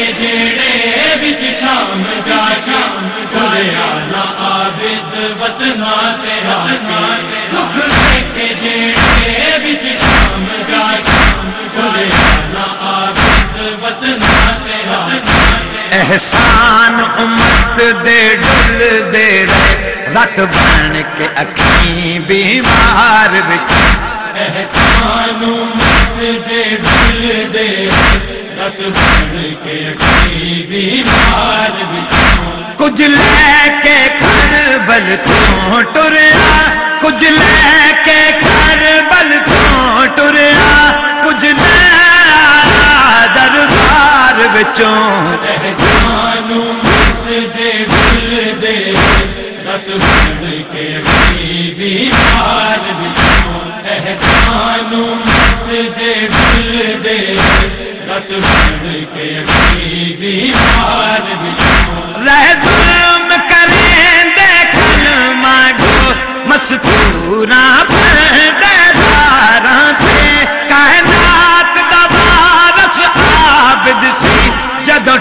کے جیڑے بچ شام جا شام نا عابد وطنا تیرا دکھ کے جیڑے بچ شام جا شام نا عابد وطنا تیرا احسان امت دے ڈل دے رے۔ رت بن کے اکھیں بیمار بچ احسان امت دے ڈل دے بن کے بیمار کچھ لے کے کر بل تو ٹریا؟ کچھ لے کے کر بل تو ٹریا؟ کچھ لے دربار بچوں۔ امت دے دل دے۔ بن کے بیمار بچوں احسان امت دے دل دے۔ رت بن کے اکھی بیمار رہ ظلم کریں دے کلمہ گو مستورا داراں کائنات عابد سی جدو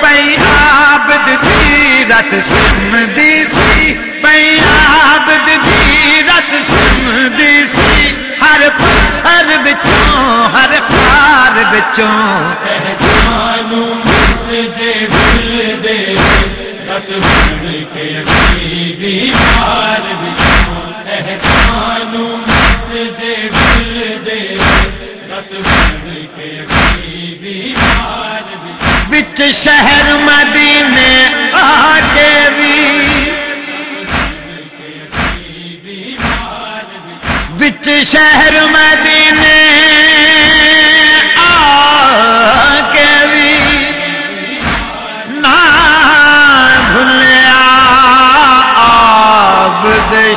پئی عابد دی رت سم دی سی، پئی عابد دی رت سم دی سی۔ ہر پتھر ہر خار بچوں امت دے دل دے رت بن کے بیمار بچوں احسان امت دے دل دے رت بن کے بیمار وچ شہر مدینے آ کے بھی وچ شہر مدینے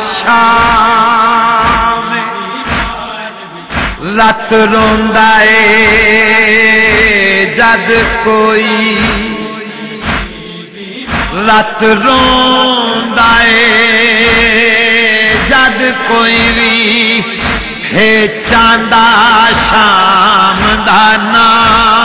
شام رت روندا اے، جد کوئی رت روندا اے، جد کوئی بھی ہے چاندا شام دا نام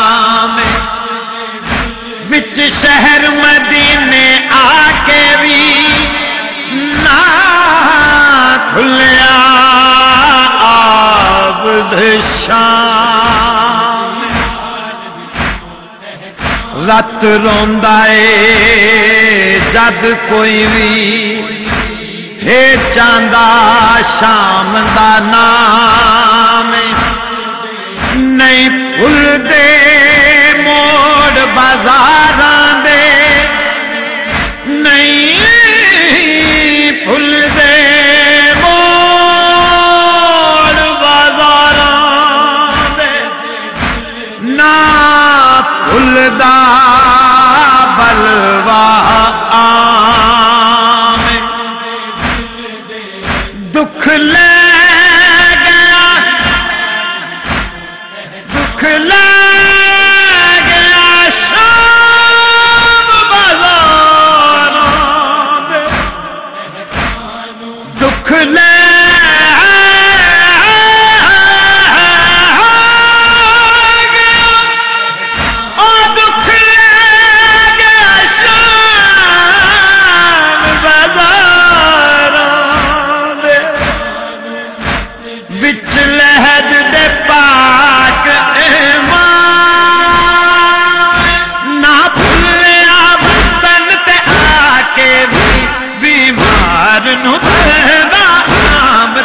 رت روندا اے جد کوئی بھی ہے چاندا شام دا نام نہیں بھول دے موڑ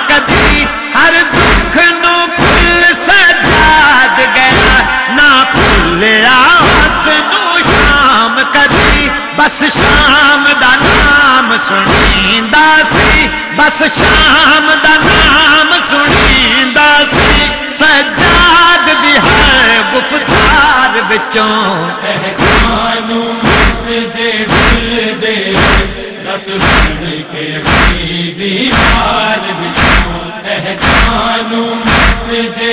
کدی ہر دکھ نو سجاد گیا، نہ اس نو شام کدی۔ بس شام دا نام سنیندا سی، بس شام دا نام سنیندا سی۔ سجاد دی ہر گفتار وچوں احسانوں دے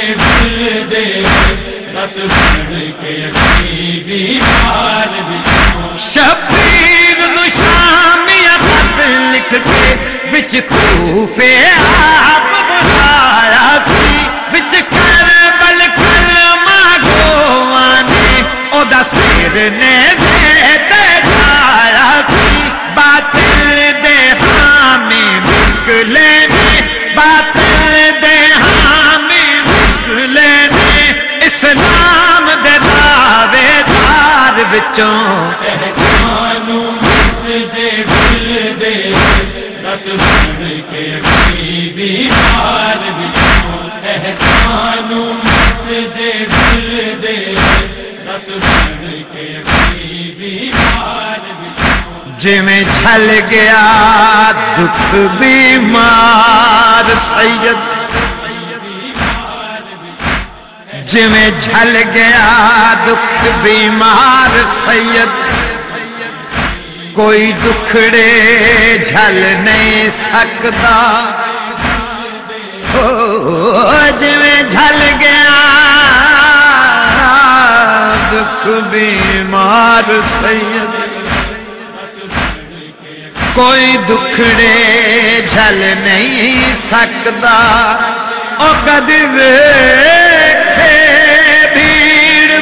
شبیر نشام خط لکھ کے بچ طوفے آپ بلایا سی بچ کر بل کلمہ گوانے، او نے بچوں دے ڈل دے رت بن کے بیمار بچوں مت دے ڈل دے رت بن کے اکی بیمار بچوں جویں جھل گیا، دکھ بیمار، سید جویں جھل گیا، دکھ بیمار سید۔ کوئی دکھڑے جھل نہیں سکتا۔ جویں جھل گیا، دکھ بیمار سید۔ کوئی دکھڑے جھل نہیں سکتا۔ او کدی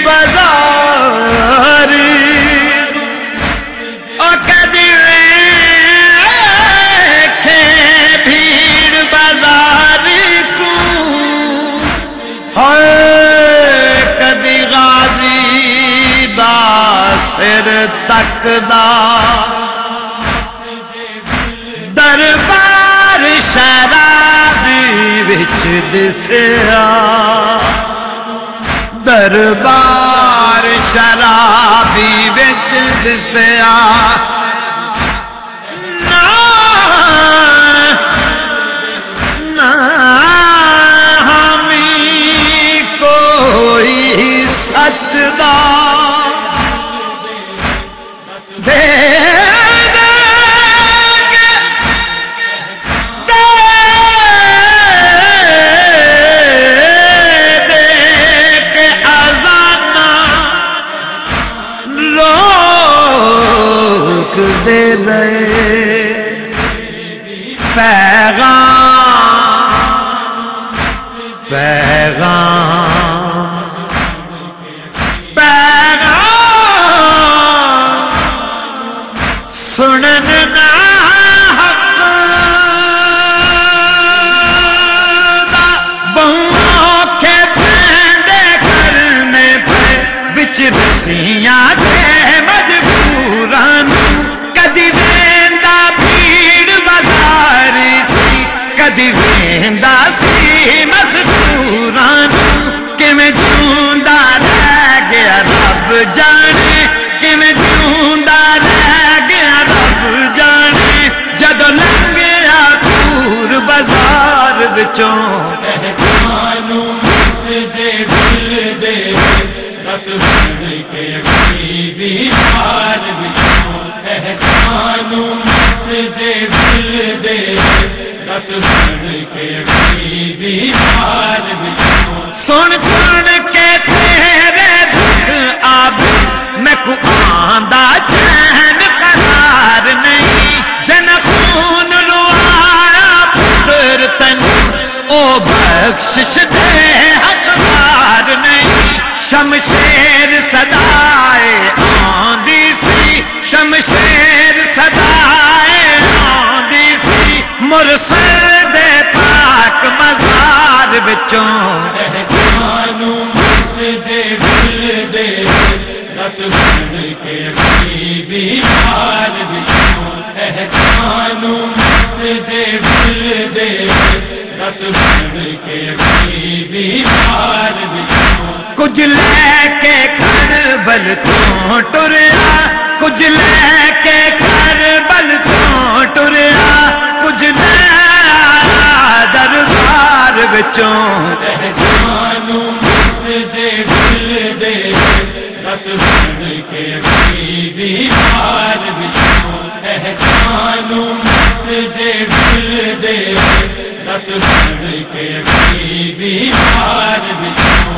بازار او کدی بھیڑ بازار کو۔ ہائے، کدی غازی دا سر تکدا دربار شرابی وچ دسیا۔ دربار شرابی وچ دسیا۔ دے دے دے رت بن کے بیمار بچوں سن سن کے تیرے دکھ آب، میں کو آندا چین قرار نہیں۔ جن خون روایا پتر تن او بخشش شمشیر صدائے آندی سی، شمشیر صدائے آندی سی۔ مرسل دے پاک مزار وچوں۔ احسانو مت دے ڈل دے۔ رت بن کے اکی بیمار بچوں احسانو مت دے ڈل دے۔ رت بن کے اکی بیمار بچوں کچھ لے کے کربل تو ٹریا؟ کچھ لے کے کربل تو ٹریا؟ کچھ لے دربار وچوں احسانو دے ڈل دے رت بن کے اکی بیمار بچوں احسانو مت دے ڈل دے رت بن کے اکی بیمار بچوں